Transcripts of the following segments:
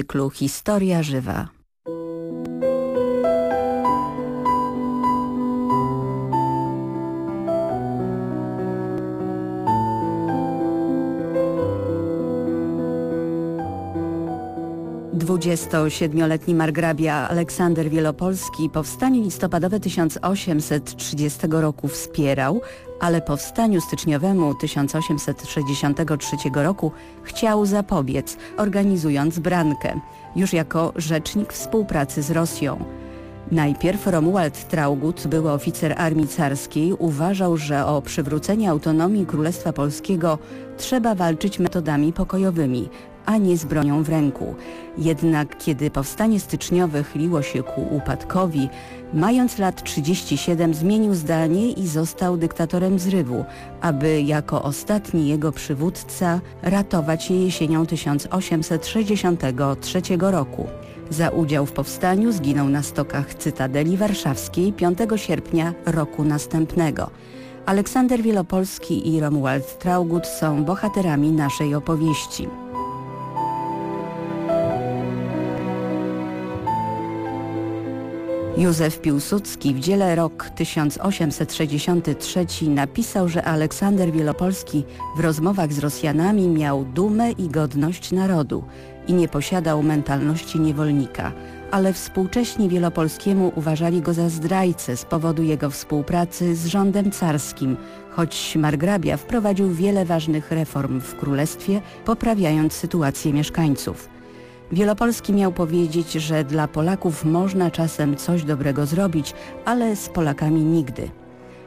cyklu Historia Żywa. 27-letni margrabia Aleksander Wielopolski powstanie listopadowe 1830 roku wspierał, ale powstaniu styczniowemu 1863 roku chciał zapobiec, organizując brankę, już jako rzecznik współpracy z Rosją. Najpierw Romuald Traugut, były oficer armii carskiej, uważał, że o przywrócenie autonomii Królestwa Polskiego trzeba walczyć metodami pokojowymi, nie z bronią w ręku. Jednak kiedy powstanie styczniowe chyliło się ku upadkowi, mając lat 37 zmienił zdanie i został dyktatorem zrywu, aby jako ostatni jego przywódca ratować je jesienią 1863 roku. Za udział w powstaniu zginął na stokach Cytadeli Warszawskiej 5 sierpnia roku następnego. Aleksander Wielopolski i Romuald Traugut są bohaterami naszej opowieści. Józef Piłsudski w dziele rok 1863 napisał, że Aleksander Wielopolski w rozmowach z Rosjanami miał dumę i godność narodu i nie posiadał mentalności niewolnika, ale współcześni Wielopolskiemu uważali go za zdrajcę z powodu jego współpracy z rządem carskim, choć margrabia wprowadził wiele ważnych reform w królestwie, poprawiając sytuację mieszkańców. Wielopolski miał powiedzieć, że dla Polaków można czasem coś dobrego zrobić, ale z Polakami nigdy.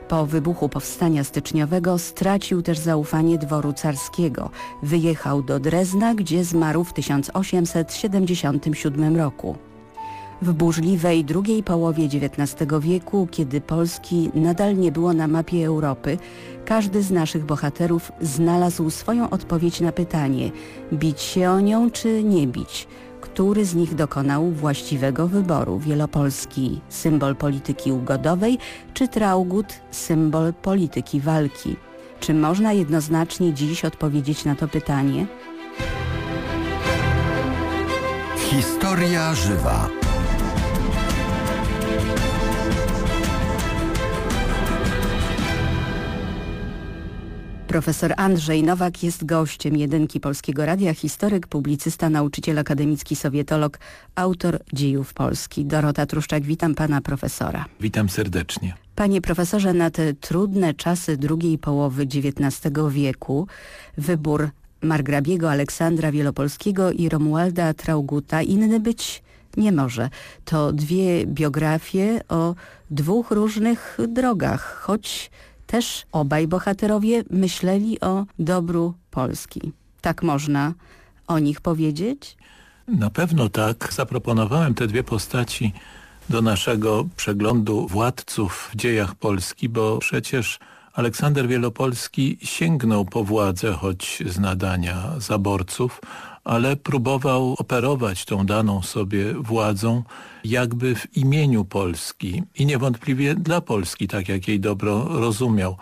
Po wybuchu powstania styczniowego stracił też zaufanie dworu carskiego. Wyjechał do Drezna, gdzie zmarł w 1877 roku. W burzliwej drugiej połowie XIX wieku, kiedy Polski nadal nie było na mapie Europy, każdy z naszych bohaterów znalazł swoją odpowiedź na pytanie bić się o nią czy nie bić, który z nich dokonał właściwego wyboru Wielopolski, symbol polityki ugodowej, czy Traugut, symbol polityki walki. Czy można jednoznacznie dziś odpowiedzieć na to pytanie? Historia żywa. Profesor Andrzej Nowak jest gościem jedynki Polskiego Radia, historyk, publicysta, nauczyciel akademicki, sowietolog, autor dziejów Polski. Dorota Truszczak, witam pana profesora. Witam serdecznie. Panie profesorze, na te trudne czasy drugiej połowy XIX wieku wybór margrabiego Aleksandra Wielopolskiego i Romualda Trauguta inny być nie może. To dwie biografie o dwóch różnych drogach, choć też obaj bohaterowie myśleli o dobru Polski. Tak można o nich powiedzieć? Na pewno tak. Zaproponowałem te dwie postaci do naszego przeglądu władców w dziejach Polski, bo przecież Aleksander Wielopolski sięgnął po władzę, choć z nadania zaborców, ale próbował operować tą daną sobie władzą jakby w imieniu Polski i niewątpliwie dla Polski, tak jak jej dobro rozumiał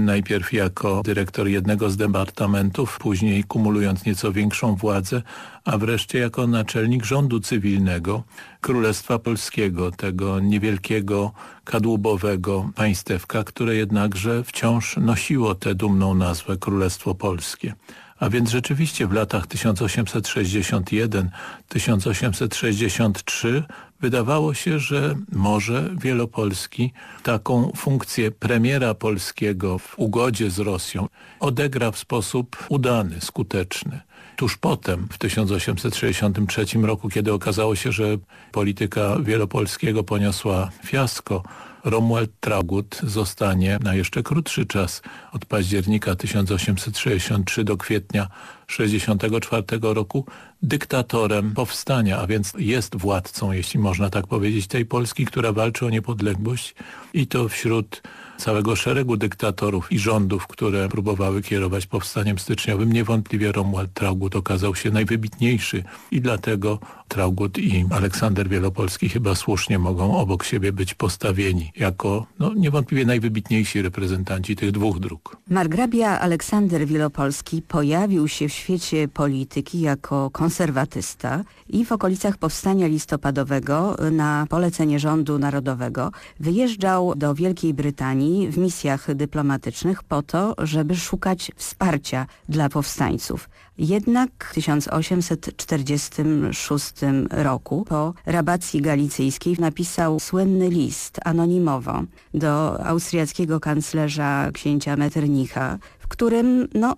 najpierw jako dyrektor jednego z departamentów, później kumulując nieco większą władzę, a wreszcie jako naczelnik rządu cywilnego Królestwa Polskiego, tego niewielkiego, kadłubowego państewka, które jednakże wciąż nosiło tę dumną nazwę Królestwo Polskie. A więc rzeczywiście w latach 1861-1863 wydawało się, że może Wielopolski taką funkcję premiera polskiego w ugodzie z Rosją odegra w sposób udany, skuteczny. Tuż potem, w 1863 roku, kiedy okazało się, że polityka Wielopolskiego poniosła fiasko, Romuald Traugut zostanie na jeszcze krótszy czas od października 1863 do kwietnia 1964 roku dyktatorem powstania, a więc jest władcą, jeśli można tak powiedzieć, tej Polski, która walczy o niepodległość i to wśród całego szeregu dyktatorów i rządów, które próbowały kierować powstaniem styczniowym. Niewątpliwie Romuald Traugut okazał się najwybitniejszy i dlatego Traugut i Aleksander Wielopolski chyba słusznie mogą obok siebie być postawieni jako no, niewątpliwie najwybitniejsi reprezentanci tych dwóch dróg. Margrabia Aleksander Wielopolski pojawił się w świecie polityki jako konserwatysta i w okolicach powstania listopadowego na polecenie rządu narodowego wyjeżdżał do Wielkiej Brytanii w misjach dyplomatycznych po to, żeby szukać wsparcia dla powstańców. Jednak w 1846 roku po rabacji galicyjskiej napisał słynny list anonimowo do austriackiego kanclerza księcia Metternicha, w którym no,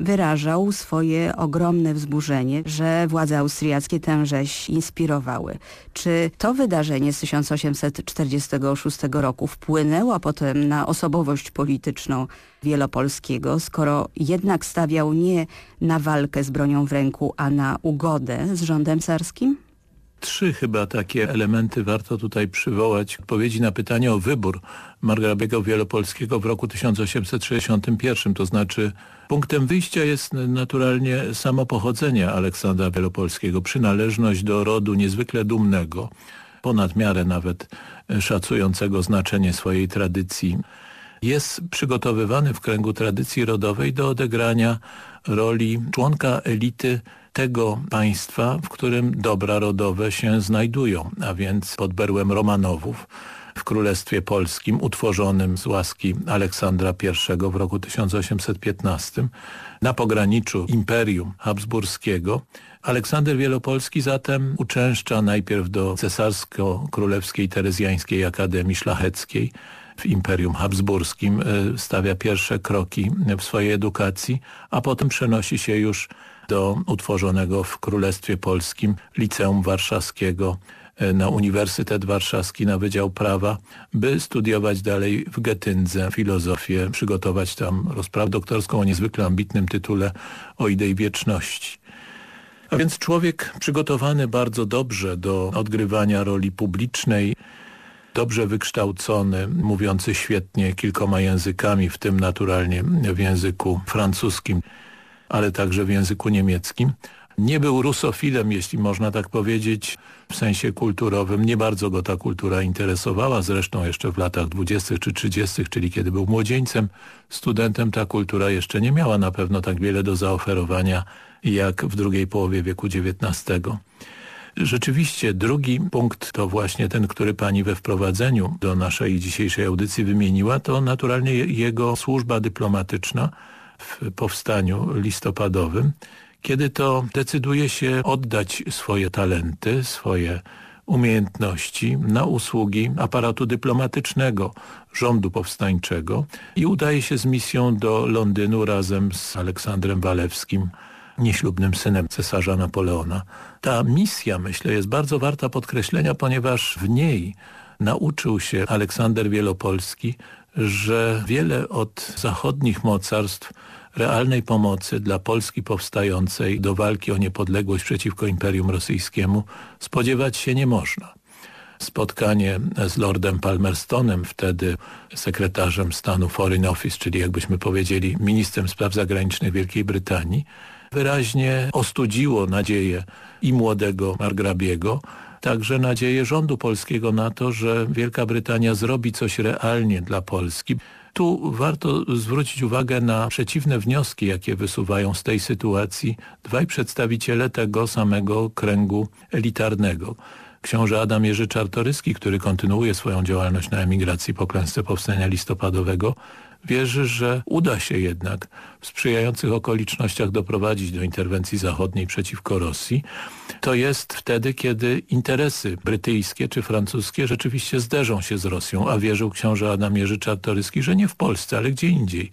wyrażał swoje ogromne wzburzenie, że władze austriackie tę rzeź inspirowały. Czy to wydarzenie z 1846 roku wpłynęło potem na osobowość polityczną Wielopolskiego, skoro jednak stawiał nie na walkę z bronią w ręku, a na ugodę z rządem carskim? Trzy chyba takie elementy warto tutaj przywołać. Odpowiedzi na pytanie o wybór margrabiego wielopolskiego w roku 1861, to znaczy punktem wyjścia jest naturalnie samo pochodzenie Aleksandra Wielopolskiego, przynależność do rodu niezwykle dumnego, ponad miarę nawet szacującego znaczenie swojej tradycji. Jest przygotowywany w kręgu tradycji rodowej do odegrania roli członka elity tego państwa, w którym dobra rodowe się znajdują, a więc pod berłem Romanowów w Królestwie Polskim utworzonym z łaski Aleksandra I w roku 1815 na pograniczu Imperium Habsburskiego. Aleksander Wielopolski zatem uczęszcza najpierw do cesarsko-królewskiej Terezjańskiej Akademii Szlacheckiej w Imperium Habsburskim, e, stawia pierwsze kroki w swojej edukacji, a potem przenosi się już do utworzonego w Królestwie Polskim Liceum Warszawskiego e, na Uniwersytet Warszawski na Wydział Prawa, by studiować dalej w Getyndze filozofię, przygotować tam rozprawę doktorską o niezwykle ambitnym tytule o idei wieczności. A więc człowiek przygotowany bardzo dobrze do odgrywania roli publicznej, dobrze wykształcony, mówiący świetnie kilkoma językami, w tym naturalnie w języku francuskim, ale także w języku niemieckim. Nie był rusofilem, jeśli można tak powiedzieć, w sensie kulturowym. Nie bardzo go ta kultura interesowała, zresztą jeszcze w latach dwudziestych czy trzydziestych, czyli kiedy był młodzieńcem, studentem, ta kultura jeszcze nie miała na pewno tak wiele do zaoferowania jak w drugiej połowie wieku XIX. Rzeczywiście drugi punkt to właśnie ten, który pani we wprowadzeniu do naszej dzisiejszej audycji wymieniła, to naturalnie jego służba dyplomatyczna w powstaniu listopadowym, kiedy to decyduje się oddać swoje talenty, swoje umiejętności na usługi aparatu dyplomatycznego rządu powstańczego i udaje się z misją do Londynu razem z Aleksandrem Walewskim, nieślubnym synem cesarza Napoleona. Ta misja, myślę, jest bardzo warta podkreślenia, ponieważ w niej nauczył się Aleksander Wielopolski, że wiele od zachodnich mocarstw realnej pomocy dla Polski powstającej do walki o niepodległość przeciwko Imperium Rosyjskiemu spodziewać się nie można. Spotkanie z Lordem Palmerstonem, wtedy sekretarzem stanu Foreign Office, czyli jakbyśmy powiedzieli ministrem spraw zagranicznych Wielkiej Brytanii, wyraźnie ostudziło nadzieję i młodego margrabiego, także nadzieję rządu polskiego na to, że Wielka Brytania zrobi coś realnie dla Polski. Tu warto zwrócić uwagę na przeciwne wnioski, jakie wysuwają z tej sytuacji dwaj przedstawiciele tego samego kręgu elitarnego. Książę Adam Jerzy Czartoryski, który kontynuuje swoją działalność na emigracji po klęsce powstania listopadowego, wierzy, że uda się jednak w sprzyjających okolicznościach doprowadzić do interwencji zachodniej przeciwko Rosji. To jest wtedy, kiedy interesy brytyjskie czy francuskie rzeczywiście zderzą się z Rosją, a wierzył książę Adam Jerzy Czartoryski, że nie w Polsce, ale gdzie indziej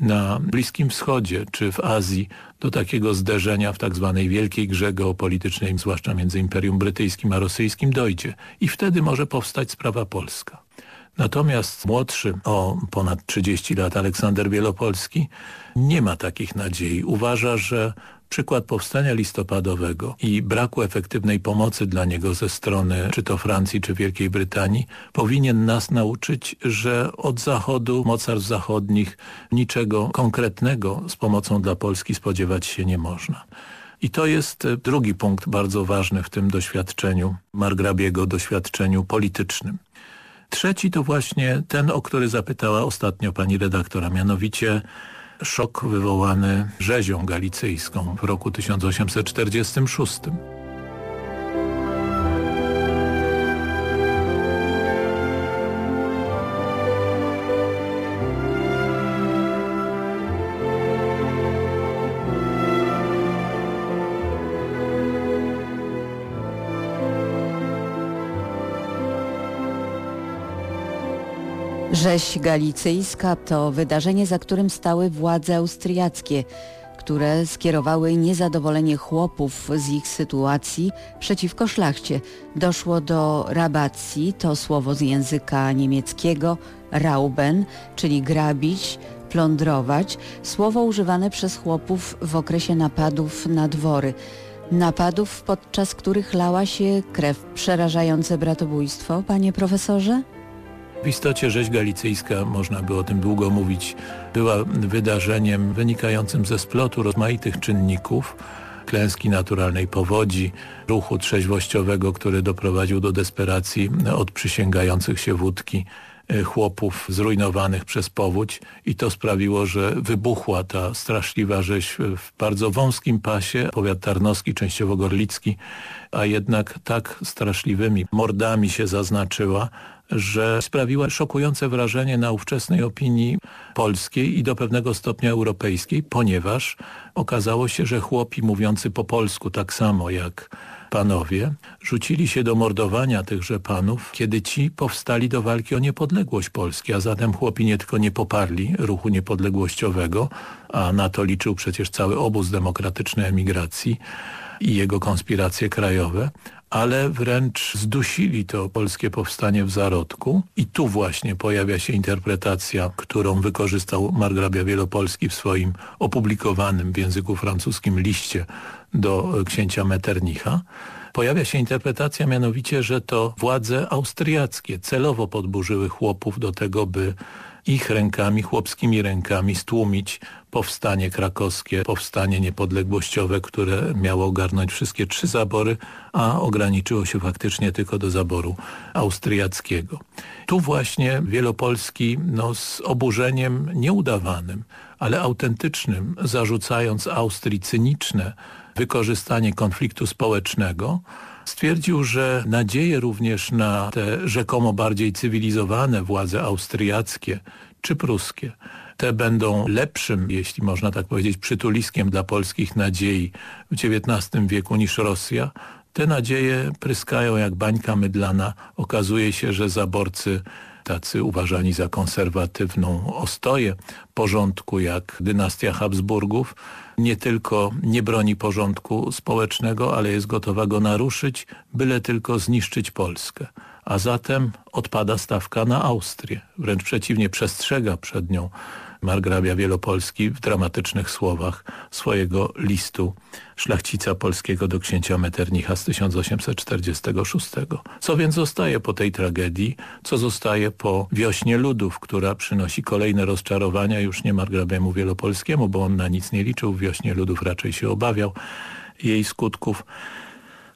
na Bliskim Wschodzie czy w Azji do takiego zderzenia w tak zwanej wielkiej grze geopolitycznej, zwłaszcza między Imperium Brytyjskim a Rosyjskim dojdzie. I wtedy może powstać sprawa polska. Natomiast młodszy o ponad 30 lat Aleksander Wielopolski nie ma takich nadziei. Uważa, że przykład powstania listopadowego i braku efektywnej pomocy dla niego ze strony czy to Francji, czy Wielkiej Brytanii powinien nas nauczyć, że od Zachodu, mocarstw zachodnich niczego konkretnego z pomocą dla Polski spodziewać się nie można. I to jest drugi punkt bardzo ważny w tym doświadczeniu Margrabiego, doświadczeniu politycznym. Trzeci to właśnie ten, o który zapytała ostatnio pani redaktora, mianowicie szok wywołany rzezią galicyjską w roku 1846. Rzeź galicyjska to wydarzenie, za którym stały władze austriackie, które skierowały niezadowolenie chłopów z ich sytuacji przeciwko szlachcie. Doszło do rabacji, to słowo z języka niemieckiego, rauben, czyli grabić, plądrować, słowo używane przez chłopów w okresie napadów na dwory. Napadów, podczas których lała się krew. Przerażające bratobójstwo, panie profesorze? W istocie rzeź galicyjska, można by o tym długo mówić, była wydarzeniem wynikającym ze splotu rozmaitych czynników, klęski naturalnej powodzi, ruchu trzeźwościowego, który doprowadził do desperacji od przysięgających się wódki e, chłopów zrujnowanych przez powódź i to sprawiło, że wybuchła ta straszliwa rzeź w bardzo wąskim pasie, powiat tarnowski, częściowo gorlicki, a jednak tak straszliwymi mordami się zaznaczyła, że sprawiła szokujące wrażenie na ówczesnej opinii polskiej i do pewnego stopnia europejskiej, ponieważ okazało się, że chłopi mówiący po polsku tak samo jak panowie rzucili się do mordowania tychże panów, kiedy ci powstali do walki o niepodległość Polski, a zatem chłopi nie tylko nie poparli ruchu niepodległościowego, a na to liczył przecież cały obóz demokratycznej emigracji i jego konspiracje krajowe, ale wręcz zdusili to polskie powstanie w zarodku i tu właśnie pojawia się interpretacja, którą wykorzystał margrabia Wielopolski w swoim opublikowanym w języku francuskim liście do księcia Metternicha. Pojawia się interpretacja mianowicie, że to władze austriackie celowo podburzyły chłopów do tego, by ich rękami, chłopskimi rękami stłumić powstanie krakowskie, powstanie niepodległościowe, które miało ogarnąć wszystkie trzy zabory, a ograniczyło się faktycznie tylko do zaboru austriackiego. Tu właśnie Wielopolski no, z oburzeniem nieudawanym, ale autentycznym, zarzucając Austrii cyniczne wykorzystanie konfliktu społecznego, stwierdził, że nadzieje również na te rzekomo bardziej cywilizowane władze austriackie czy pruskie, te będą lepszym, jeśli można tak powiedzieć, przytuliskiem dla polskich nadziei w XIX wieku niż Rosja, te nadzieje pryskają jak bańka mydlana. Okazuje się, że zaborcy tacy uważani za konserwatywną ostoję porządku jak dynastia Habsburgów nie tylko nie broni porządku społecznego, ale jest gotowa go naruszyć, byle tylko zniszczyć Polskę. A zatem odpada stawka na Austrię. Wręcz przeciwnie, przestrzega przed nią margrabia Wielopolski w dramatycznych słowach swojego listu szlachcica polskiego do księcia Metternicha z 1846. Co więc zostaje po tej tragedii? Co zostaje po wiośnie ludów, która przynosi kolejne rozczarowania już nie margrabiemu Wielopolskiemu, bo on na nic nie liczył w wiośnie ludów, raczej się obawiał jej skutków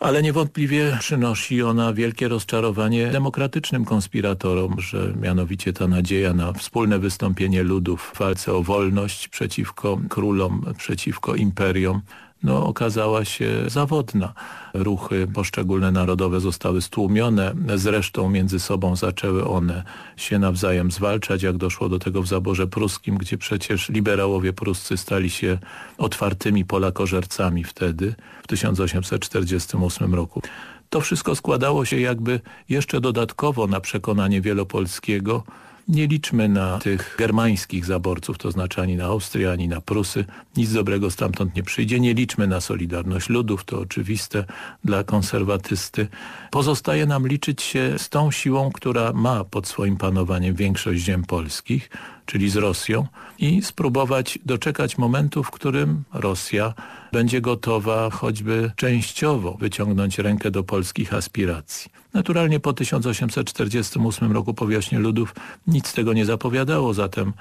ale niewątpliwie przynosi ona wielkie rozczarowanie demokratycznym konspiratorom, że mianowicie ta nadzieja na wspólne wystąpienie ludów w walce o wolność przeciwko królom, przeciwko imperium no, okazała się zawodna. Ruchy poszczególne narodowe zostały stłumione, zresztą między sobą zaczęły one się nawzajem zwalczać, jak doszło do tego w zaborze pruskim, gdzie przecież liberałowie pruscy stali się otwartymi polakożercami wtedy, w 1848 roku. To wszystko składało się jakby jeszcze dodatkowo na przekonanie Wielopolskiego, nie liczmy na tych germańskich zaborców, to znaczy ani na Austrię, ani na Prusy. Nic dobrego stamtąd nie przyjdzie. Nie liczmy na Solidarność Ludów, to oczywiste dla konserwatysty. Pozostaje nam liczyć się z tą siłą, która ma pod swoim panowaniem większość ziem polskich, czyli z Rosją i spróbować doczekać momentu, w którym Rosja będzie gotowa choćby częściowo wyciągnąć rękę do polskich aspiracji. Naturalnie po 1848 roku po ludów nic tego nie zapowiadało, zatem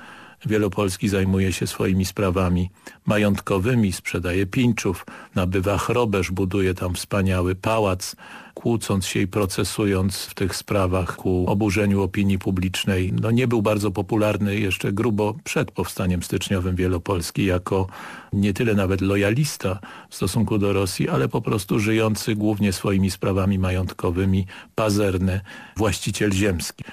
Wielopolski zajmuje się swoimi sprawami majątkowymi, sprzedaje pińczów, nabywa chrobesz, buduje tam wspaniały pałac, kłócąc się i procesując w tych sprawach ku oburzeniu opinii publicznej. No nie był bardzo popularny jeszcze grubo przed powstaniem styczniowym Wielopolski jako nie tyle nawet lojalista w stosunku do Rosji, ale po prostu żyjący głównie swoimi sprawami majątkowymi, pazerny właściciel ziemski.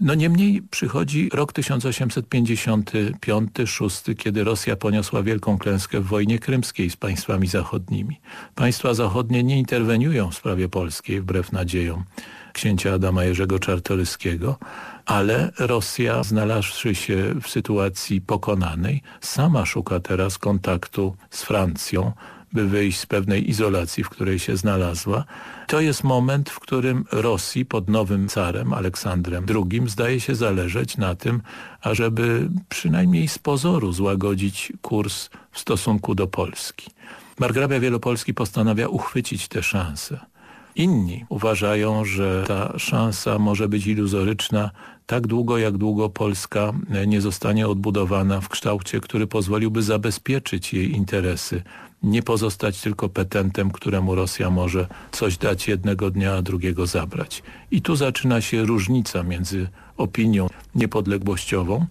No niemniej przychodzi rok 1855-6, kiedy Rosja poniosła wielką klęskę w wojnie krymskiej z państwami zachodnimi. Państwa zachodnie nie interweniują w sprawie polskiej wbrew nadziejom księcia Adama Jerzego Czartoryskiego, ale Rosja znalazłszy się w sytuacji pokonanej, sama szuka teraz kontaktu z Francją, by wyjść z pewnej izolacji, w której się znalazła. To jest moment, w którym Rosji pod nowym carem, Aleksandrem II, zdaje się zależeć na tym, ażeby przynajmniej z pozoru złagodzić kurs w stosunku do Polski. Margrabia Wielopolski postanawia uchwycić tę szansę. Inni uważają, że ta szansa może być iluzoryczna tak długo, jak długo Polska nie zostanie odbudowana w kształcie, który pozwoliłby zabezpieczyć jej interesy nie pozostać tylko petentem, któremu Rosja może coś dać jednego dnia, a drugiego zabrać. I tu zaczyna się różnica między opinią niepodległościową,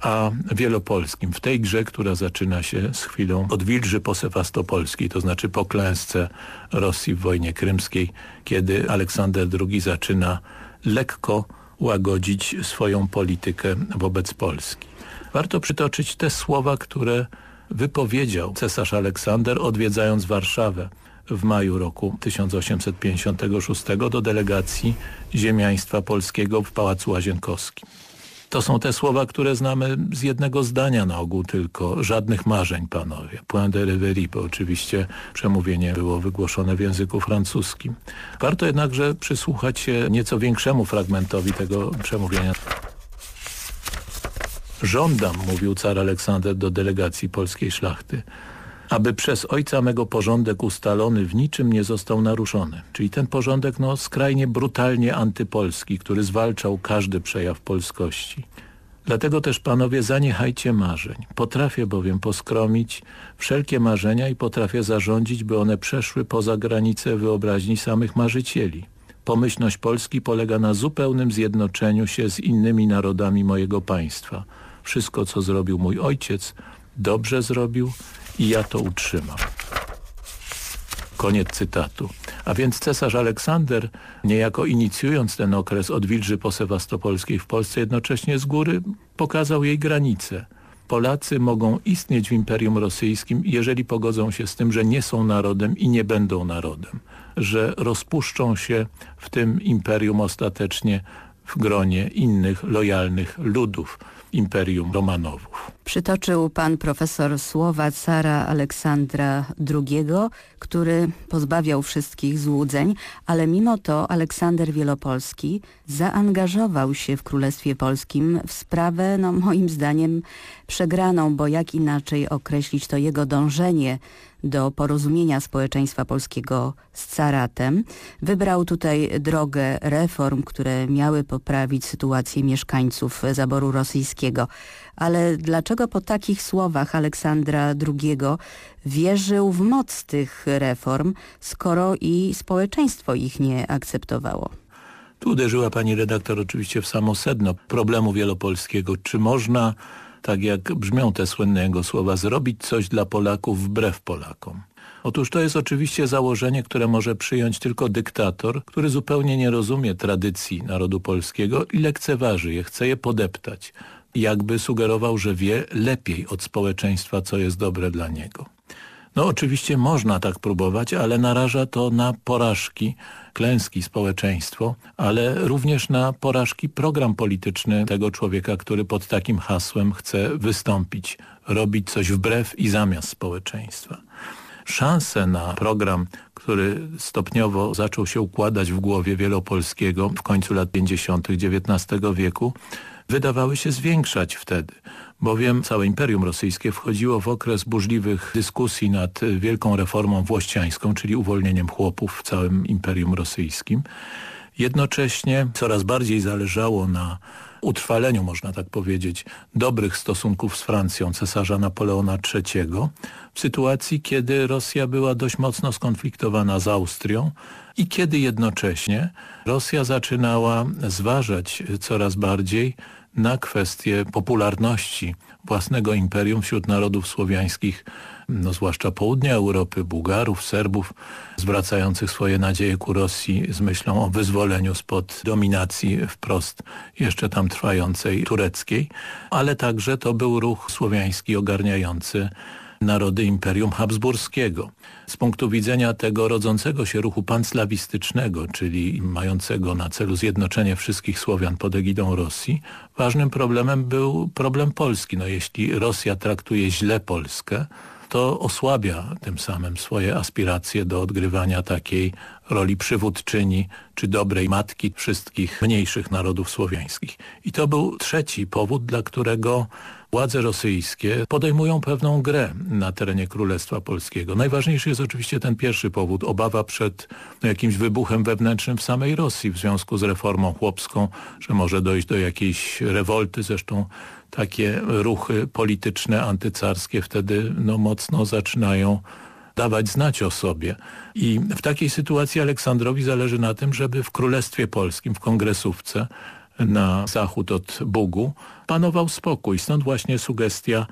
a wielopolskim. W tej grze, która zaczyna się z chwilą od Wilży po Sewastopolskiej, to znaczy po klęsce Rosji w wojnie krymskiej, kiedy Aleksander II zaczyna lekko łagodzić swoją politykę wobec Polski. Warto przytoczyć te słowa, które wypowiedział cesarz Aleksander odwiedzając Warszawę w maju roku 1856 do delegacji ziemiaństwa polskiego w Pałacu Łazienkowskim. To są te słowa, które znamy z jednego zdania na ogół tylko. Żadnych marzeń, panowie. Point de reverie, bo oczywiście przemówienie było wygłoszone w języku francuskim. Warto jednakże przysłuchać się nieco większemu fragmentowi tego przemówienia. Żądam, mówił car Aleksander do delegacji polskiej szlachty, aby przez ojca mego porządek ustalony w niczym nie został naruszony. Czyli ten porządek no, skrajnie brutalnie antypolski, który zwalczał każdy przejaw polskości. Dlatego też, panowie, zaniechajcie marzeń. Potrafię bowiem poskromić wszelkie marzenia i potrafię zarządzić, by one przeszły poza granice wyobraźni samych marzycieli. Pomyślność Polski polega na zupełnym zjednoczeniu się z innymi narodami mojego państwa – wszystko, co zrobił mój ojciec, dobrze zrobił i ja to utrzymam. Koniec cytatu. A więc cesarz Aleksander, niejako inicjując ten okres od Wilży po Sewastopolskiej w Polsce, jednocześnie z góry pokazał jej granice. Polacy mogą istnieć w Imperium Rosyjskim, jeżeli pogodzą się z tym, że nie są narodem i nie będą narodem, że rozpuszczą się w tym imperium ostatecznie w gronie innych lojalnych ludów. Imperium Romanowów. Przytoczył pan profesor słowa cara Aleksandra II, który pozbawiał wszystkich złudzeń, ale mimo to Aleksander Wielopolski zaangażował się w Królestwie Polskim w sprawę, no moim zdaniem, przegraną, bo jak inaczej określić to jego dążenie do porozumienia społeczeństwa polskiego z caratem. Wybrał tutaj drogę reform, które miały poprawić sytuację mieszkańców zaboru rosyjskiego. Ale dlaczego po takich słowach Aleksandra II wierzył w moc tych reform, skoro i społeczeństwo ich nie akceptowało? Tu uderzyła pani redaktor oczywiście w samo sedno problemu wielopolskiego. Czy można tak jak brzmią te słynne jego słowa, zrobić coś dla Polaków wbrew Polakom. Otóż to jest oczywiście założenie, które może przyjąć tylko dyktator, który zupełnie nie rozumie tradycji narodu polskiego i lekceważy je, chce je podeptać. Jakby sugerował, że wie lepiej od społeczeństwa, co jest dobre dla niego. No oczywiście można tak próbować, ale naraża to na porażki, klęski społeczeństwo, ale również na porażki program polityczny tego człowieka, który pod takim hasłem chce wystąpić, robić coś wbrew i zamiast społeczeństwa. Szanse na program, który stopniowo zaczął się układać w głowie Wielopolskiego w końcu lat 50. XIX wieku, wydawały się zwiększać wtedy bowiem całe Imperium Rosyjskie wchodziło w okres burzliwych dyskusji nad wielką reformą włościańską, czyli uwolnieniem chłopów w całym Imperium Rosyjskim. Jednocześnie coraz bardziej zależało na utrwaleniu, można tak powiedzieć, dobrych stosunków z Francją cesarza Napoleona III w sytuacji, kiedy Rosja była dość mocno skonfliktowana z Austrią i kiedy jednocześnie Rosja zaczynała zważać coraz bardziej na kwestię popularności własnego imperium wśród narodów słowiańskich, no zwłaszcza południa Europy, Bułgarów, Serbów, zwracających swoje nadzieje ku Rosji z myślą o wyzwoleniu spod dominacji wprost jeszcze tam trwającej tureckiej, ale także to był ruch słowiański ogarniający narody Imperium Habsburskiego. Z punktu widzenia tego rodzącego się ruchu panslawistycznego, czyli mającego na celu zjednoczenie wszystkich Słowian pod egidą Rosji, ważnym problemem był problem Polski. No, jeśli Rosja traktuje źle Polskę, to osłabia tym samym swoje aspiracje do odgrywania takiej roli przywódczyni czy dobrej matki wszystkich mniejszych narodów słowiańskich. I to był trzeci powód, dla którego władze rosyjskie podejmują pewną grę na terenie Królestwa Polskiego. Najważniejszy jest oczywiście ten pierwszy powód, obawa przed jakimś wybuchem wewnętrznym w samej Rosji w związku z reformą chłopską, że może dojść do jakiejś rewolty. Zresztą takie ruchy polityczne, antycarskie wtedy no, mocno zaczynają dawać znać o sobie. I w takiej sytuacji Aleksandrowi zależy na tym, żeby w Królestwie Polskim, w kongresówce na zachód od Bugu panował spokój. Stąd właśnie sugestia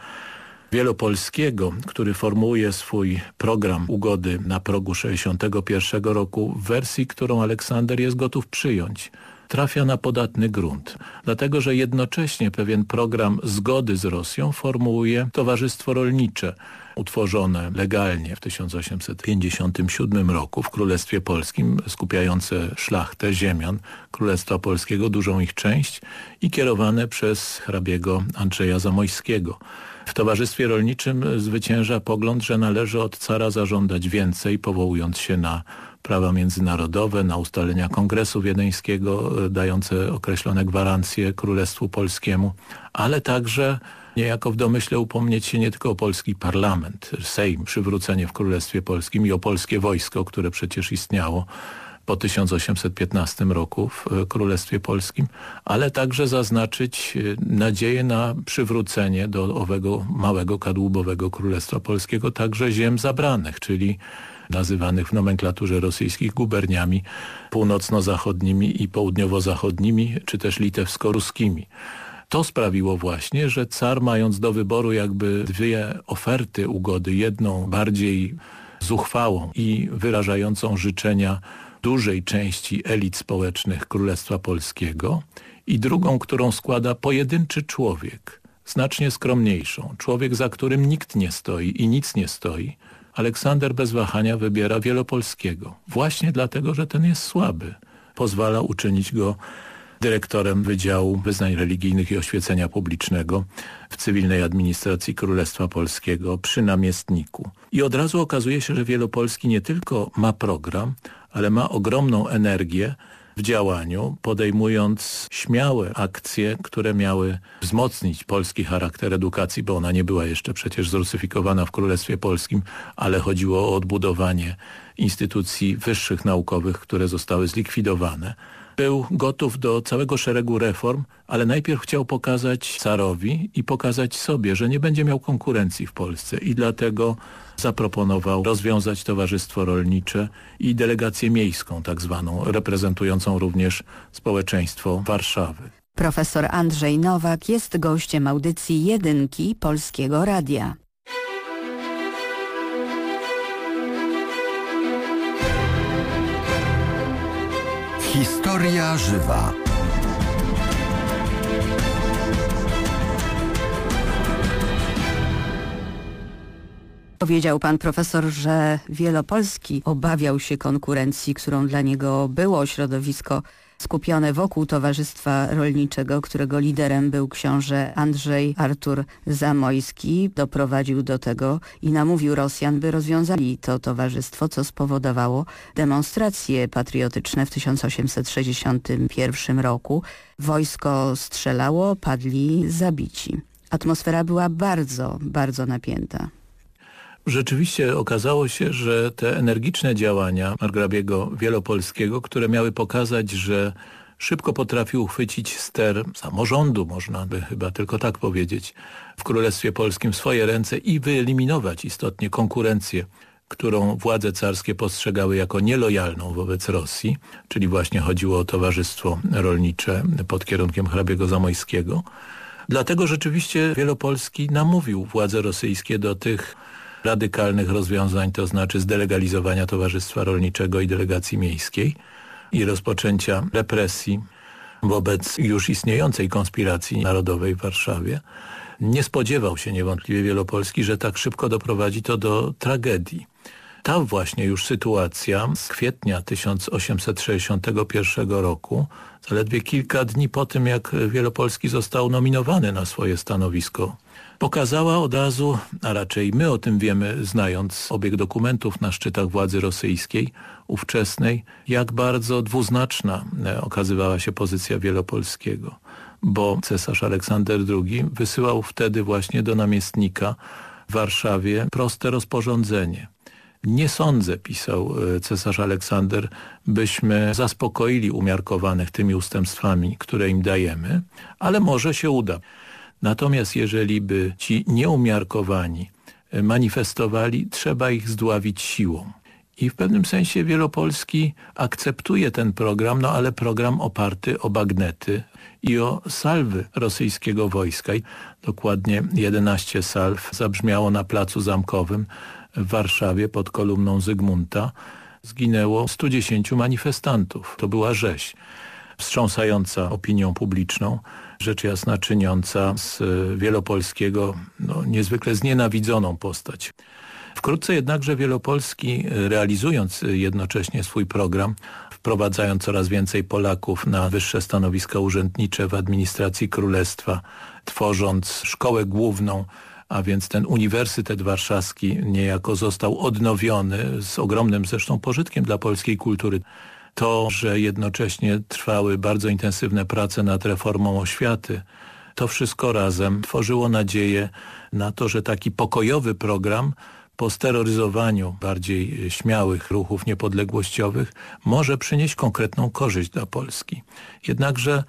Wielopolskiego, który formułuje swój program ugody na progu 61 roku w wersji, którą Aleksander jest gotów przyjąć. Trafia na podatny grunt, dlatego że jednocześnie pewien program zgody z Rosją formułuje Towarzystwo Rolnicze, utworzone legalnie w 1857 roku w Królestwie Polskim, skupiające szlachtę ziemian Królestwa Polskiego, dużą ich część i kierowane przez hrabiego Andrzeja Zamojskiego. W Towarzystwie Rolniczym zwycięża pogląd, że należy od cara zażądać więcej, powołując się na prawa międzynarodowe, na ustalenia Kongresu Wiedeńskiego dające określone gwarancje Królestwu Polskiemu, ale także niejako w domyśle upomnieć się nie tylko o polski parlament, Sejm, przywrócenie w Królestwie Polskim i o polskie wojsko, które przecież istniało po 1815 roku w e, Królestwie Polskim, ale także zaznaczyć e, nadzieję na przywrócenie do owego małego kadłubowego Królestwa Polskiego także ziem zabranych, czyli nazywanych w nomenklaturze rosyjskich guberniami północno-zachodnimi i południowo-zachodnimi, czy też litewsko-ruskimi. To sprawiło właśnie, że car mając do wyboru jakby dwie oferty ugody, jedną bardziej zuchwałą i wyrażającą życzenia dużej części elit społecznych Królestwa Polskiego i drugą, którą składa pojedynczy człowiek, znacznie skromniejszą, człowiek, za którym nikt nie stoi i nic nie stoi, Aleksander bez wahania wybiera Wielopolskiego. Właśnie dlatego, że ten jest słaby. Pozwala uczynić go dyrektorem Wydziału Wyznań Religijnych i Oświecenia Publicznego w cywilnej administracji Królestwa Polskiego przy namiestniku. I od razu okazuje się, że Wielopolski nie tylko ma program, ale ma ogromną energię w działaniu, podejmując śmiałe akcje, które miały wzmocnić polski charakter edukacji, bo ona nie była jeszcze przecież zrusyfikowana w Królestwie Polskim, ale chodziło o odbudowanie instytucji wyższych naukowych, które zostały zlikwidowane był gotów do całego szeregu reform, ale najpierw chciał pokazać carowi i pokazać sobie, że nie będzie miał konkurencji w Polsce i dlatego zaproponował rozwiązać Towarzystwo Rolnicze i delegację miejską tak zwaną, reprezentującą również społeczeństwo Warszawy. Profesor Andrzej Nowak jest gościem audycji Jedynki Polskiego Radia. Historia żywa. Powiedział pan profesor, że Wielopolski obawiał się konkurencji, którą dla niego było środowisko skupione wokół Towarzystwa Rolniczego, którego liderem był książę Andrzej Artur Zamojski, doprowadził do tego i namówił Rosjan, by rozwiązali to towarzystwo, co spowodowało demonstracje patriotyczne w 1861 roku. Wojsko strzelało, padli zabici. Atmosfera była bardzo, bardzo napięta. Rzeczywiście okazało się, że te energiczne działania margrabiego wielopolskiego, które miały pokazać, że szybko potrafił uchwycić ster samorządu, można by chyba tylko tak powiedzieć, w Królestwie Polskim w swoje ręce i wyeliminować istotnie konkurencję którą władze carskie postrzegały jako nielojalną wobec Rosji, czyli właśnie chodziło o towarzystwo rolnicze pod kierunkiem hrabiego Zamojskiego. Dlatego rzeczywiście Wielopolski namówił władze rosyjskie do tych radykalnych rozwiązań, to znaczy zdelegalizowania Towarzystwa Rolniczego i Delegacji Miejskiej i rozpoczęcia represji wobec już istniejącej konspiracji narodowej w Warszawie. Nie spodziewał się niewątpliwie Wielopolski, że tak szybko doprowadzi to do tragedii. Ta właśnie już sytuacja z kwietnia 1861 roku, zaledwie kilka dni po tym, jak Wielopolski został nominowany na swoje stanowisko, pokazała od razu, a raczej my o tym wiemy, znając obieg dokumentów na szczytach władzy rosyjskiej, ówczesnej, jak bardzo dwuznaczna okazywała się pozycja Wielopolskiego bo cesarz Aleksander II wysyłał wtedy właśnie do namiestnika w Warszawie proste rozporządzenie. Nie sądzę, pisał e, cesarz Aleksander, byśmy zaspokoili umiarkowanych tymi ustępstwami, które im dajemy, ale może się uda. Natomiast jeżeli by ci nieumiarkowani e, manifestowali, trzeba ich zdławić siłą. I w pewnym sensie Wielopolski akceptuje ten program, no ale program oparty o bagnety i o salwy rosyjskiego wojska. Dokładnie 11 salw zabrzmiało na placu zamkowym w Warszawie pod kolumną Zygmunta. Zginęło 110 manifestantów. To była rzeź wstrząsająca opinią publiczną, rzecz jasna czyniąca z Wielopolskiego no, niezwykle znienawidzoną postać. Wkrótce jednakże Wielopolski, realizując jednocześnie swój program, wprowadzając coraz więcej Polaków na wyższe stanowiska urzędnicze w administracji królestwa, tworząc szkołę główną, a więc ten Uniwersytet Warszawski niejako został odnowiony z ogromnym zresztą pożytkiem dla polskiej kultury. To, że jednocześnie trwały bardzo intensywne prace nad reformą oświaty, to wszystko razem tworzyło nadzieję na to, że taki pokojowy program po steroryzowaniu bardziej śmiałych ruchów niepodległościowych może przynieść konkretną korzyść dla Polski. Jednakże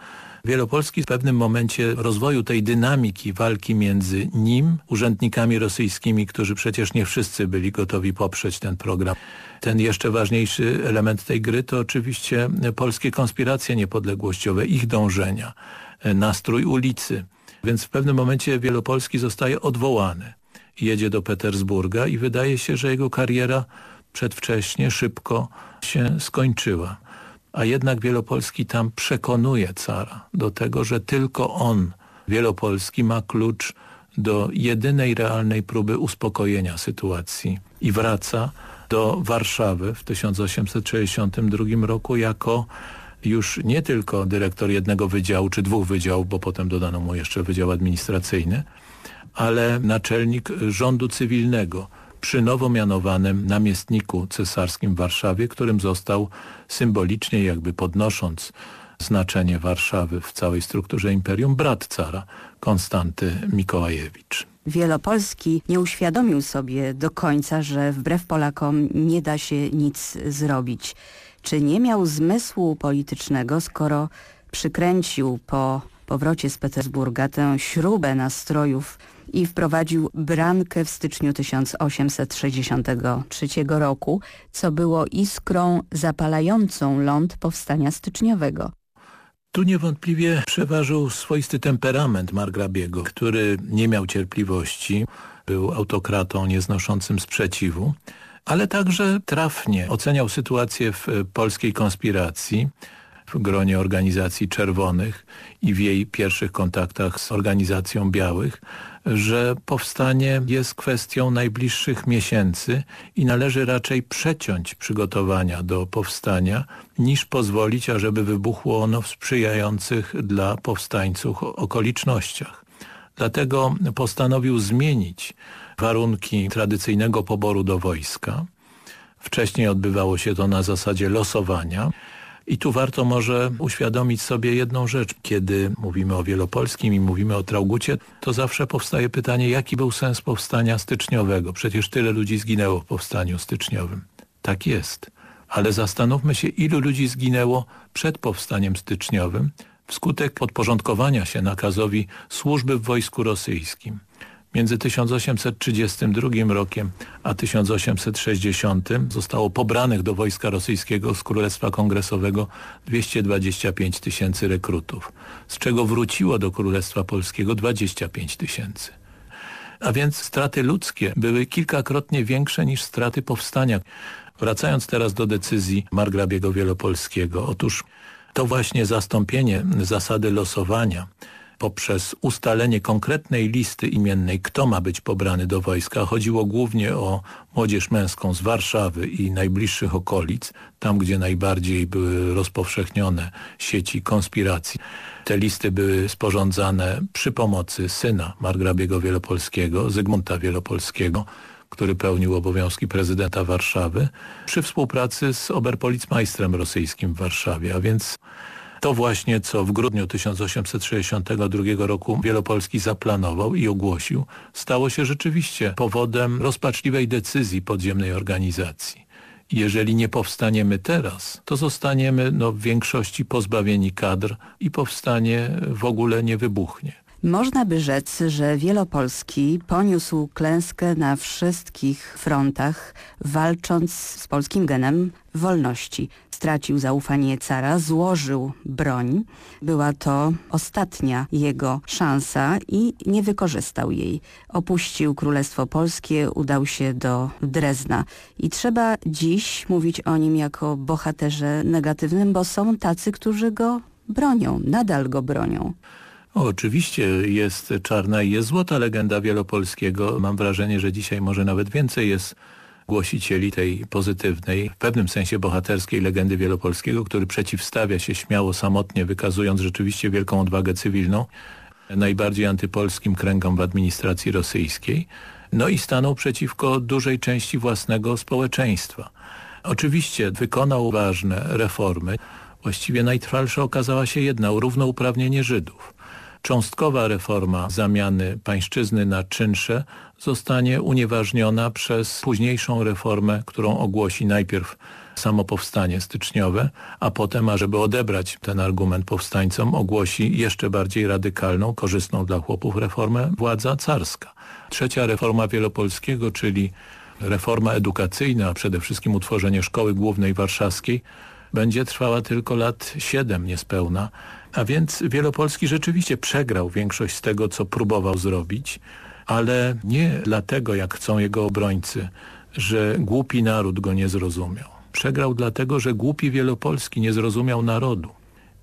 Wielopolski w pewnym momencie rozwoju tej dynamiki walki między nim, urzędnikami rosyjskimi, którzy przecież nie wszyscy byli gotowi poprzeć ten program. Ten jeszcze ważniejszy element tej gry to oczywiście polskie konspiracje niepodległościowe, ich dążenia, nastrój ulicy. Więc w pewnym momencie Wielopolski zostaje odwołany jedzie do Petersburga i wydaje się, że jego kariera przedwcześnie, szybko się skończyła. A jednak Wielopolski tam przekonuje cara do tego, że tylko on, Wielopolski, ma klucz do jedynej realnej próby uspokojenia sytuacji i wraca do Warszawy w 1862 roku jako już nie tylko dyrektor jednego wydziału czy dwóch wydziałów, bo potem dodano mu jeszcze wydział administracyjny, ale naczelnik rządu cywilnego przy nowo mianowanym namiestniku cesarskim w Warszawie, którym został symbolicznie jakby podnosząc znaczenie Warszawy w całej strukturze imperium brat cara Konstanty Mikołajewicz. Wielopolski nie uświadomił sobie do końca, że wbrew Polakom nie da się nic zrobić. Czy nie miał zmysłu politycznego, skoro przykręcił po powrocie z Petersburga tę śrubę nastrojów i wprowadził brankę w styczniu 1863 roku, co było iskrą zapalającą ląd powstania styczniowego. Tu niewątpliwie przeważył swoisty temperament Margrabiego, który nie miał cierpliwości, był autokratą nieznoszącym sprzeciwu, ale także trafnie oceniał sytuację w polskiej konspiracji, w gronie organizacji czerwonych i w jej pierwszych kontaktach z organizacją białych, że powstanie jest kwestią najbliższych miesięcy i należy raczej przeciąć przygotowania do powstania, niż pozwolić, ażeby wybuchło ono w sprzyjających dla powstańców okolicznościach. Dlatego postanowił zmienić warunki tradycyjnego poboru do wojska. Wcześniej odbywało się to na zasadzie losowania. I tu warto może uświadomić sobie jedną rzecz. Kiedy mówimy o Wielopolskim i mówimy o Traugucie, to zawsze powstaje pytanie, jaki był sens powstania styczniowego? Przecież tyle ludzi zginęło w powstaniu styczniowym. Tak jest. Ale zastanówmy się, ilu ludzi zginęło przed powstaniem styczniowym wskutek podporządkowania się nakazowi służby w wojsku rosyjskim. Między 1832 rokiem a 1860 zostało pobranych do wojska rosyjskiego z Królestwa Kongresowego 225 tysięcy rekrutów, z czego wróciło do Królestwa Polskiego 25 tysięcy. A więc straty ludzkie były kilkakrotnie większe niż straty powstania. Wracając teraz do decyzji Margrabiego Wielopolskiego. Otóż to właśnie zastąpienie zasady losowania poprzez ustalenie konkretnej listy imiennej, kto ma być pobrany do wojska. Chodziło głównie o młodzież męską z Warszawy i najbliższych okolic, tam gdzie najbardziej były rozpowszechnione sieci konspiracji. Te listy były sporządzane przy pomocy syna margrabiego Wielopolskiego, Zygmunta Wielopolskiego, który pełnił obowiązki prezydenta Warszawy, przy współpracy z oberpolicmajstrem rosyjskim w Warszawie, a więc to właśnie, co w grudniu 1862 roku Wielopolski zaplanował i ogłosił, stało się rzeczywiście powodem rozpaczliwej decyzji podziemnej organizacji. Jeżeli nie powstaniemy teraz, to zostaniemy no, w większości pozbawieni kadr i powstanie w ogóle nie wybuchnie. Można by rzec, że Wielopolski poniósł klęskę na wszystkich frontach, walcząc z polskim genem wolności. Stracił zaufanie cara, złożył broń. Była to ostatnia jego szansa i nie wykorzystał jej. Opuścił Królestwo Polskie, udał się do Drezna. I trzeba dziś mówić o nim jako bohaterze negatywnym, bo są tacy, którzy go bronią, nadal go bronią. O, oczywiście jest czarna i jest złota legenda wielopolskiego. Mam wrażenie, że dzisiaj może nawet więcej jest głosicieli tej pozytywnej, w pewnym sensie bohaterskiej legendy wielopolskiego, który przeciwstawia się śmiało, samotnie, wykazując rzeczywiście wielką odwagę cywilną najbardziej antypolskim kręgom w administracji rosyjskiej. No i stanął przeciwko dużej części własnego społeczeństwa. Oczywiście wykonał ważne reformy. Właściwie najtrwalsza okazała się jedna, równouprawnienie Żydów cząstkowa reforma zamiany pańszczyzny na czynsze zostanie unieważniona przez późniejszą reformę, którą ogłosi najpierw samo powstanie styczniowe, a potem, ażeby odebrać ten argument powstańcom, ogłosi jeszcze bardziej radykalną, korzystną dla chłopów reformę władza carska. Trzecia reforma Wielopolskiego, czyli reforma edukacyjna, a przede wszystkim utworzenie Szkoły Głównej Warszawskiej, będzie trwała tylko lat siedem niespełna, a więc Wielopolski rzeczywiście przegrał większość z tego, co próbował zrobić, ale nie dlatego, jak chcą jego obrońcy, że głupi naród go nie zrozumiał. Przegrał dlatego, że głupi Wielopolski nie zrozumiał narodu.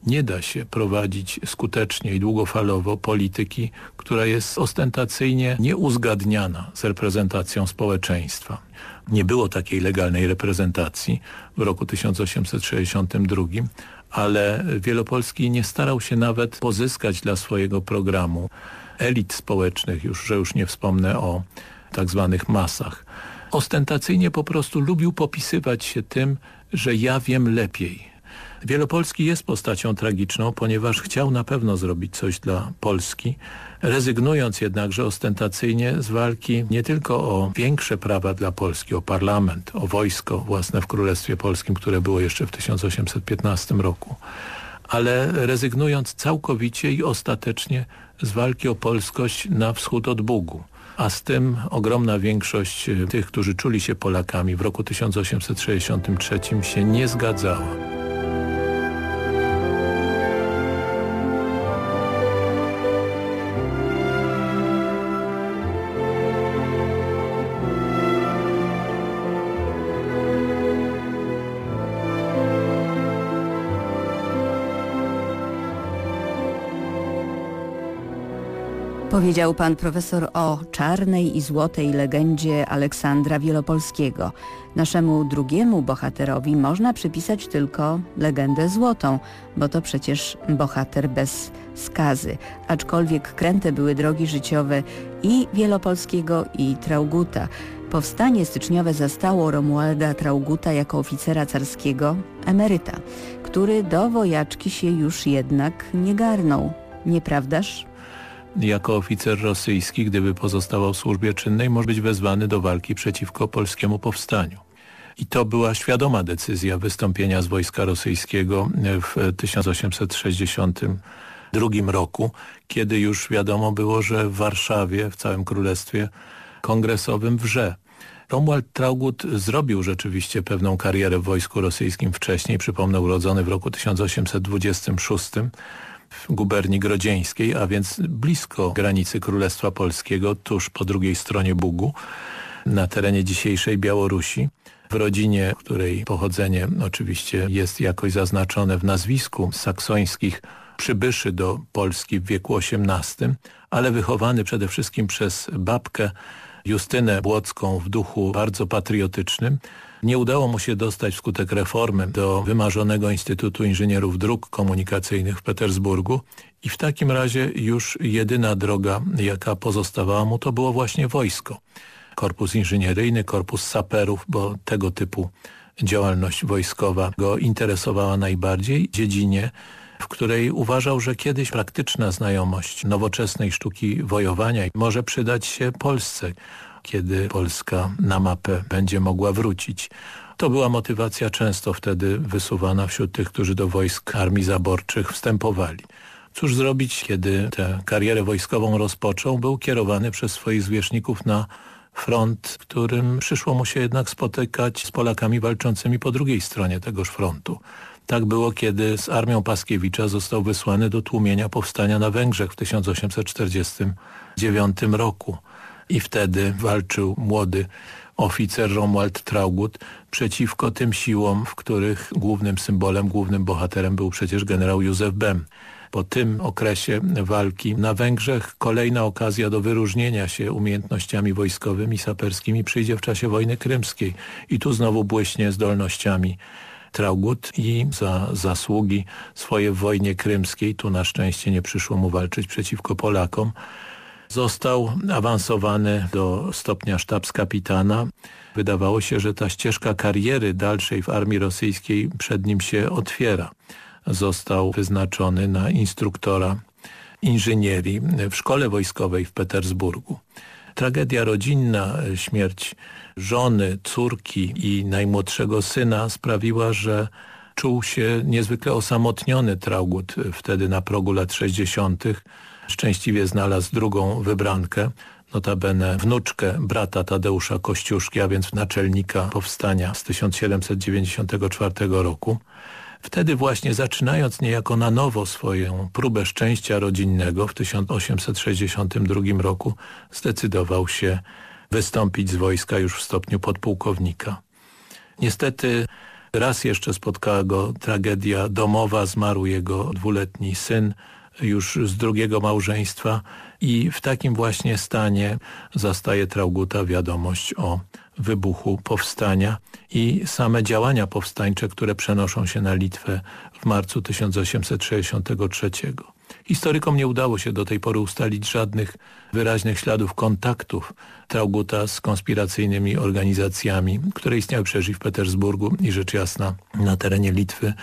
Nie da się prowadzić skutecznie i długofalowo polityki, która jest ostentacyjnie nieuzgadniana z reprezentacją społeczeństwa. Nie było takiej legalnej reprezentacji w roku 1862, ale Wielopolski nie starał się nawet pozyskać dla swojego programu elit społecznych, już, że już nie wspomnę o tak zwanych masach. Ostentacyjnie po prostu lubił popisywać się tym, że ja wiem lepiej, Wielopolski jest postacią tragiczną, ponieważ chciał na pewno zrobić coś dla Polski, rezygnując jednakże ostentacyjnie z walki nie tylko o większe prawa dla Polski, o parlament, o wojsko własne w Królestwie Polskim, które było jeszcze w 1815 roku, ale rezygnując całkowicie i ostatecznie z walki o polskość na wschód od Bugu a z tym ogromna większość tych, którzy czuli się Polakami w roku 1863 się nie zgadzała. Powiedział pan profesor o czarnej i złotej legendzie Aleksandra Wielopolskiego. Naszemu drugiemu bohaterowi można przypisać tylko legendę złotą, bo to przecież bohater bez skazy. Aczkolwiek kręte były drogi życiowe i Wielopolskiego i Trauguta. Powstanie styczniowe zastało Romualda Trauguta jako oficera carskiego emeryta, który do wojaczki się już jednak nie garnął. Nieprawdaż? Jako oficer rosyjski, gdyby pozostawał w służbie czynnej, może być wezwany do walki przeciwko polskiemu powstaniu. I to była świadoma decyzja wystąpienia z wojska rosyjskiego w 1862 roku, kiedy już wiadomo było, że w Warszawie, w całym Królestwie Kongresowym wrze. Romuald Traugud zrobił rzeczywiście pewną karierę w wojsku rosyjskim wcześniej, przypomnę urodzony w roku 1826 w guberni grodzieńskiej, a więc blisko granicy Królestwa Polskiego, tuż po drugiej stronie Bugu, na terenie dzisiejszej Białorusi w rodzinie, której pochodzenie oczywiście jest jakoś zaznaczone w nazwisku saksońskich przybyszy do Polski w wieku XVIII, ale wychowany przede wszystkim przez babkę Justynę Błocką w duchu bardzo patriotycznym. Nie udało mu się dostać wskutek reformy do wymarzonego Instytutu Inżynierów Dróg Komunikacyjnych w Petersburgu i w takim razie już jedyna droga, jaka pozostawała mu, to było właśnie wojsko. Korpus inżynieryjny, korpus saperów, bo tego typu działalność wojskowa go interesowała najbardziej, dziedzinie, w której uważał, że kiedyś praktyczna znajomość nowoczesnej sztuki wojowania może przydać się Polsce, kiedy Polska na mapę będzie mogła wrócić. To była motywacja często wtedy wysuwana wśród tych, którzy do wojsk armii zaborczych wstępowali. Cóż zrobić, kiedy tę karierę wojskową rozpoczął? Był kierowany przez swoich zwierzchników na front, którym przyszło mu się jednak spotykać z Polakami walczącymi po drugiej stronie tegoż frontu. Tak było, kiedy z armią Paskiewicza został wysłany do tłumienia powstania na Węgrzech w 1849 roku. I wtedy walczył młody oficer Romuald Traugud przeciwko tym siłom, w których głównym symbolem, głównym bohaterem był przecież generał Józef Bem. Po tym okresie walki na Węgrzech kolejna okazja do wyróżnienia się umiejętnościami wojskowymi, saperskimi przyjdzie w czasie wojny krymskiej. I tu znowu błyśnie zdolnościami Traugut i za zasługi swoje w wojnie krymskiej, tu na szczęście nie przyszło mu walczyć przeciwko Polakom, został awansowany do stopnia sztabskapitana. Wydawało się, że ta ścieżka kariery dalszej w armii rosyjskiej przed nim się otwiera został wyznaczony na instruktora inżynierii w szkole wojskowej w Petersburgu. Tragedia rodzinna, śmierć żony, córki i najmłodszego syna sprawiła, że czuł się niezwykle osamotniony Traugut wtedy na progu lat 60. Szczęśliwie znalazł drugą wybrankę, notabene wnuczkę brata Tadeusza Kościuszki, a więc naczelnika powstania z 1794 roku. Wtedy właśnie zaczynając niejako na nowo swoją próbę szczęścia rodzinnego w 1862 roku zdecydował się wystąpić z wojska już w stopniu podpułkownika. Niestety raz jeszcze spotkała go tragedia domowa, zmarł jego dwuletni syn już z drugiego małżeństwa i w takim właśnie stanie zastaje Trauguta wiadomość o wybuchu powstania i same działania powstańcze, które przenoszą się na Litwę w marcu 1863. Historykom nie udało się do tej pory ustalić żadnych wyraźnych śladów kontaktów Trauguta z konspiracyjnymi organizacjami, które istniały przecież w Petersburgu i rzecz jasna na terenie Litwy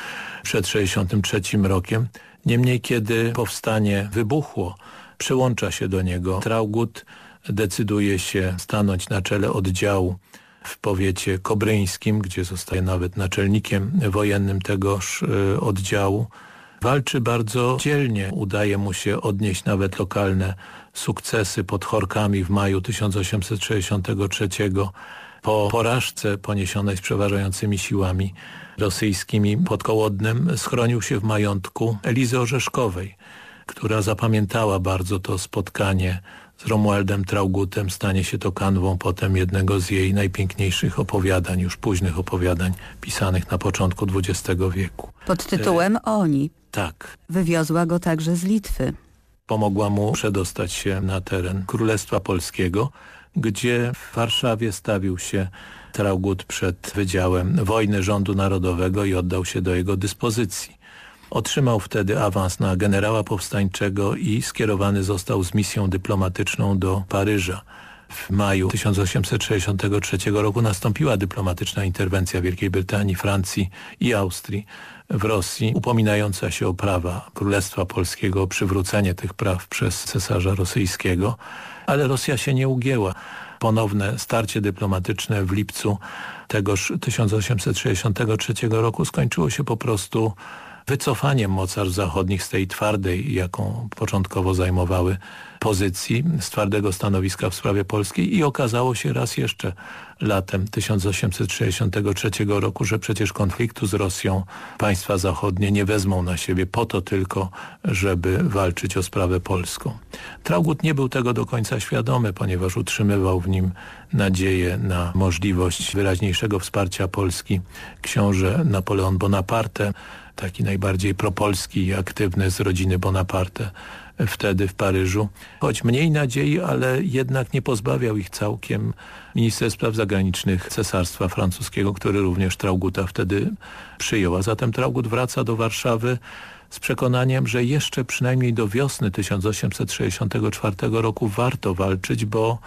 przed 1963 rokiem. Niemniej kiedy powstanie wybuchło, przyłącza się do niego Traugut, decyduje się stanąć na czele oddziału w powiecie kobryńskim, gdzie zostaje nawet naczelnikiem wojennym tegoż e, oddziału. Walczy bardzo dzielnie, udaje mu się odnieść nawet lokalne sukcesy pod Chorkami w maju 1863 po porażce poniesionej z przeważającymi siłami rosyjskimi pod Kołodnem schronił się w majątku Elizy Orzeszkowej, która zapamiętała bardzo to spotkanie z Romualdem Traugutem stanie się to kanwą potem jednego z jej najpiękniejszych opowiadań, już późnych opowiadań pisanych na początku XX wieku. Pod tytułem e, Oni. Tak. Wywiozła go także z Litwy. Pomogła mu przedostać się na teren Królestwa Polskiego, gdzie w Warszawie stawił się Traugut przed Wydziałem Wojny Rządu Narodowego i oddał się do jego dyspozycji. Otrzymał wtedy awans na generała powstańczego i skierowany został z misją dyplomatyczną do Paryża. W maju 1863 roku nastąpiła dyplomatyczna interwencja Wielkiej Brytanii, Francji i Austrii w Rosji, upominająca się o prawa Królestwa Polskiego, o przywrócenie tych praw przez cesarza rosyjskiego, ale Rosja się nie ugięła. ponowne starcie dyplomatyczne w lipcu tegoż 1863 roku skończyło się po prostu wycofaniem mocarstw zachodnich z tej twardej, jaką początkowo zajmowały pozycji, z twardego stanowiska w sprawie polskiej i okazało się raz jeszcze latem 1863 roku, że przecież konfliktu z Rosją państwa zachodnie nie wezmą na siebie po to tylko, żeby walczyć o sprawę polską. Traugut nie był tego do końca świadomy, ponieważ utrzymywał w nim nadzieję na możliwość wyraźniejszego wsparcia Polski książę Napoleon Bonaparte, taki najbardziej propolski i aktywny z rodziny Bonaparte wtedy w Paryżu. Choć mniej nadziei, ale jednak nie pozbawiał ich całkiem minister spraw zagranicznych Cesarstwa Francuskiego, który również Trauguta wtedy przyjął. A zatem Traugut wraca do Warszawy z przekonaniem, że jeszcze przynajmniej do wiosny 1864 roku warto walczyć, bo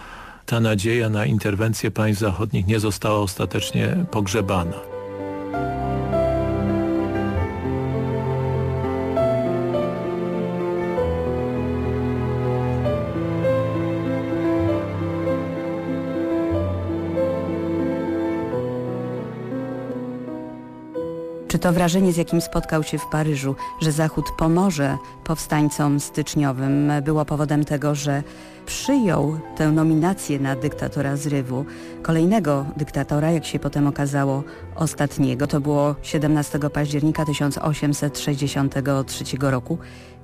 ta nadzieja na interwencję państw zachodnich nie została ostatecznie pogrzebana. Czy to wrażenie, z jakim spotkał się w Paryżu, że Zachód pomoże powstańcom styczniowym, było powodem tego, że przyjął tę nominację na dyktatora zrywu, kolejnego dyktatora, jak się potem okazało, ostatniego. To było 17 października 1863 roku,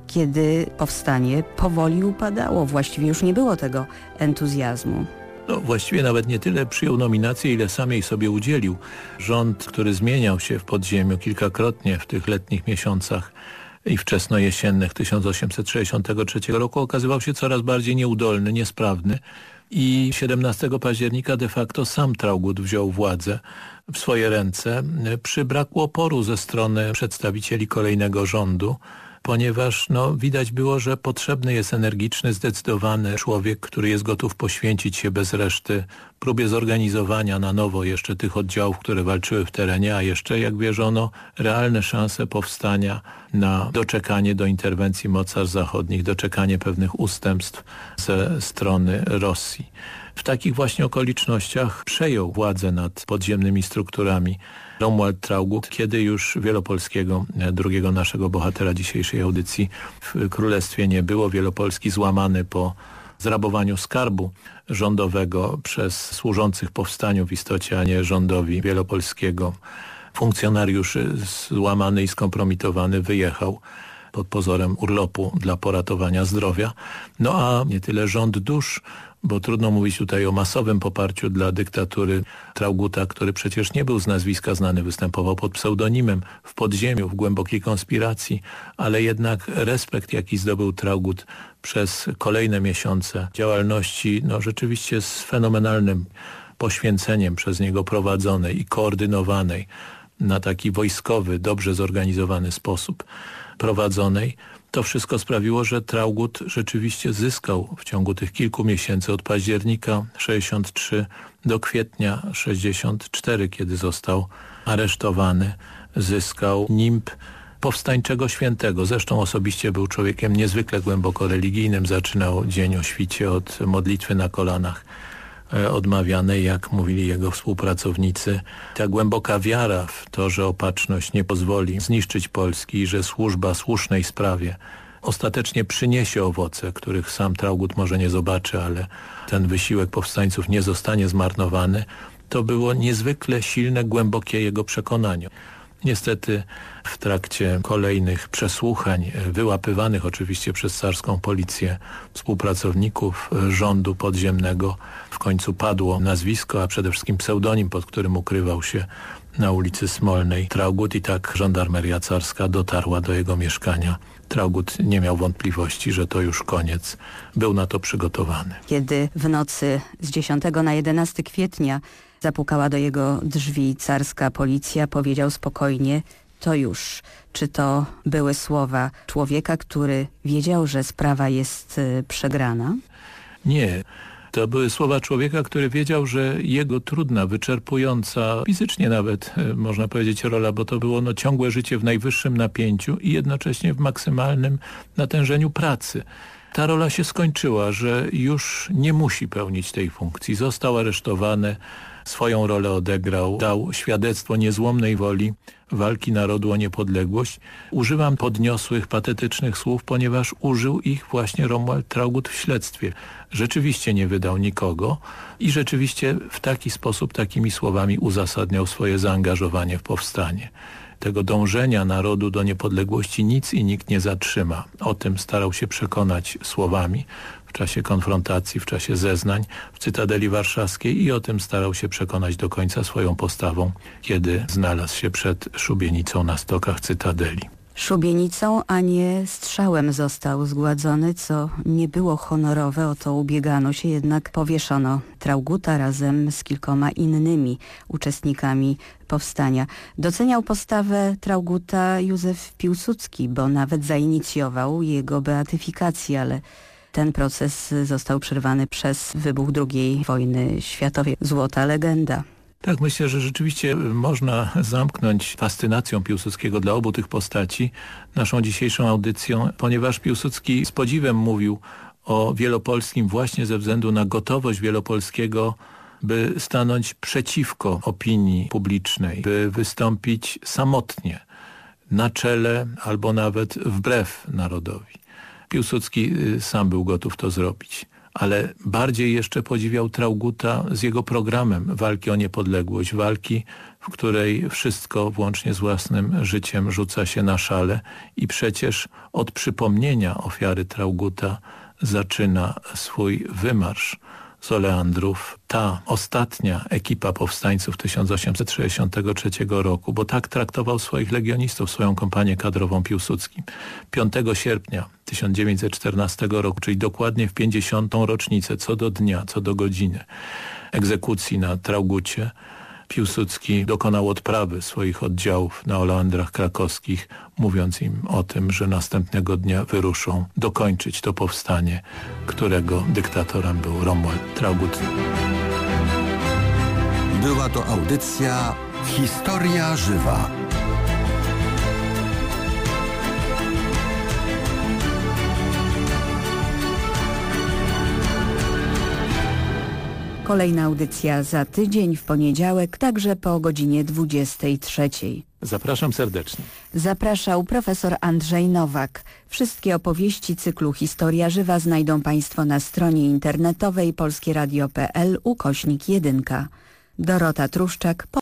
kiedy powstanie powoli upadało. Właściwie już nie było tego entuzjazmu. No, właściwie nawet nie tyle przyjął nominację, ile sam jej sobie udzielił. Rząd, który zmieniał się w podziemiu kilkakrotnie w tych letnich miesiącach i wczesnojesiennych 1863 roku okazywał się coraz bardziej nieudolny, niesprawny i 17 października de facto sam Traugut wziął władzę w swoje ręce przy braku oporu ze strony przedstawicieli kolejnego rządu ponieważ no, widać było, że potrzebny jest energiczny, zdecydowany człowiek, który jest gotów poświęcić się bez reszty próbie zorganizowania na nowo jeszcze tych oddziałów, które walczyły w terenie, a jeszcze, jak wierzono, realne szanse powstania na doczekanie do interwencji mocarstw zachodnich, doczekanie pewnych ustępstw ze strony Rosji. W takich właśnie okolicznościach przejął władzę nad podziemnymi strukturami Romuald Traugut, kiedy już Wielopolskiego, e, drugiego naszego bohatera dzisiejszej audycji w Królestwie nie było. Wielopolski złamany po zrabowaniu skarbu rządowego przez służących powstaniu w istocie, a nie rządowi wielopolskiego. Funkcjonariuszy złamany i skompromitowany wyjechał pod pozorem urlopu dla poratowania zdrowia. No a nie tyle rząd dusz bo trudno mówić tutaj o masowym poparciu dla dyktatury Trauguta, który przecież nie był z nazwiska znany, występował pod pseudonimem w podziemiu, w głębokiej konspiracji, ale jednak respekt, jaki zdobył Traugut przez kolejne miesiące działalności, no rzeczywiście z fenomenalnym poświęceniem przez niego prowadzonej i koordynowanej na taki wojskowy, dobrze zorganizowany sposób prowadzonej, to wszystko sprawiło, że Traugut rzeczywiście zyskał w ciągu tych kilku miesięcy od października 63 do kwietnia 64, kiedy został aresztowany, zyskał nimb powstańczego świętego. Zresztą osobiście był człowiekiem niezwykle głęboko religijnym. Zaczynał dzień o świcie od modlitwy na kolanach E, odmawianej, jak mówili jego współpracownicy. Ta głęboka wiara w to, że opatrzność nie pozwoli zniszczyć Polski i że służba słusznej sprawie ostatecznie przyniesie owoce, których sam Traugut może nie zobaczy, ale ten wysiłek powstańców nie zostanie zmarnowany, to było niezwykle silne, głębokie jego przekonanie. Niestety w trakcie kolejnych przesłuchań, e, wyłapywanych oczywiście przez carską policję współpracowników e, rządu podziemnego, w końcu padło nazwisko, a przede wszystkim pseudonim, pod którym ukrywał się na ulicy Smolnej Traugut i tak żandarmeria carska dotarła do jego mieszkania. Traugut nie miał wątpliwości, że to już koniec. Był na to przygotowany. Kiedy w nocy z 10 na 11 kwietnia Zapukała do jego drzwi carska policja, powiedział spokojnie, to już. Czy to były słowa człowieka, który wiedział, że sprawa jest y, przegrana? Nie. To były słowa człowieka, który wiedział, że jego trudna, wyczerpująca, fizycznie nawet y, można powiedzieć rola, bo to było no, ciągłe życie w najwyższym napięciu i jednocześnie w maksymalnym natężeniu pracy ta rola się skończyła, że już nie musi pełnić tej funkcji. Został aresztowany, swoją rolę odegrał, dał świadectwo niezłomnej woli walki narodu o niepodległość. Używam podniosłych, patetycznych słów, ponieważ użył ich właśnie Romuald Traugut w śledztwie. Rzeczywiście nie wydał nikogo i rzeczywiście w taki sposób, takimi słowami uzasadniał swoje zaangażowanie w powstanie tego dążenia narodu do niepodległości nic i nikt nie zatrzyma. O tym starał się przekonać słowami w czasie konfrontacji, w czasie zeznań w Cytadeli Warszawskiej i o tym starał się przekonać do końca swoją postawą, kiedy znalazł się przed szubienicą na stokach Cytadeli. Szubienicą, a nie strzałem został zgładzony, co nie było honorowe, o to ubiegano się, jednak powieszono Trauguta razem z kilkoma innymi uczestnikami powstania. Doceniał postawę Trauguta Józef Piłsudski, bo nawet zainicjował jego beatyfikację, ale ten proces został przerwany przez wybuch II wojny światowej. Złota legenda. Tak, myślę, że rzeczywiście można zamknąć fascynacją Piłsudskiego dla obu tych postaci naszą dzisiejszą audycją, ponieważ Piłsudski z podziwem mówił o Wielopolskim właśnie ze względu na gotowość Wielopolskiego by stanąć przeciwko opinii publicznej, by wystąpić samotnie, na czele albo nawet wbrew narodowi. Piłsudski y, sam był gotów to zrobić ale bardziej jeszcze podziwiał Trauguta z jego programem walki o niepodległość, walki, w której wszystko włącznie z własnym życiem rzuca się na szale i przecież od przypomnienia ofiary Trauguta zaczyna swój wymarsz z Oleandrów, ta ostatnia ekipa powstańców 1863 roku, bo tak traktował swoich legionistów, swoją kompanię kadrową Piłsudskim. 5 sierpnia 1914 roku, czyli dokładnie w 50. rocznicę, co do dnia, co do godziny egzekucji na Traugucie, Piłsudski dokonał odprawy swoich oddziałów na Oleandrach krakowskich, mówiąc im o tym, że następnego dnia wyruszą dokończyć to powstanie, którego dyktatorem był Romuald Traugut. Była to audycja Historia Żywa. Kolejna audycja za tydzień w poniedziałek, także po godzinie 23. Zapraszam serdecznie. Zapraszał profesor Andrzej Nowak. Wszystkie opowieści cyklu Historia Żywa znajdą Państwo na stronie internetowej polskieradio.pl ukośnik 1. Dorota Truszczak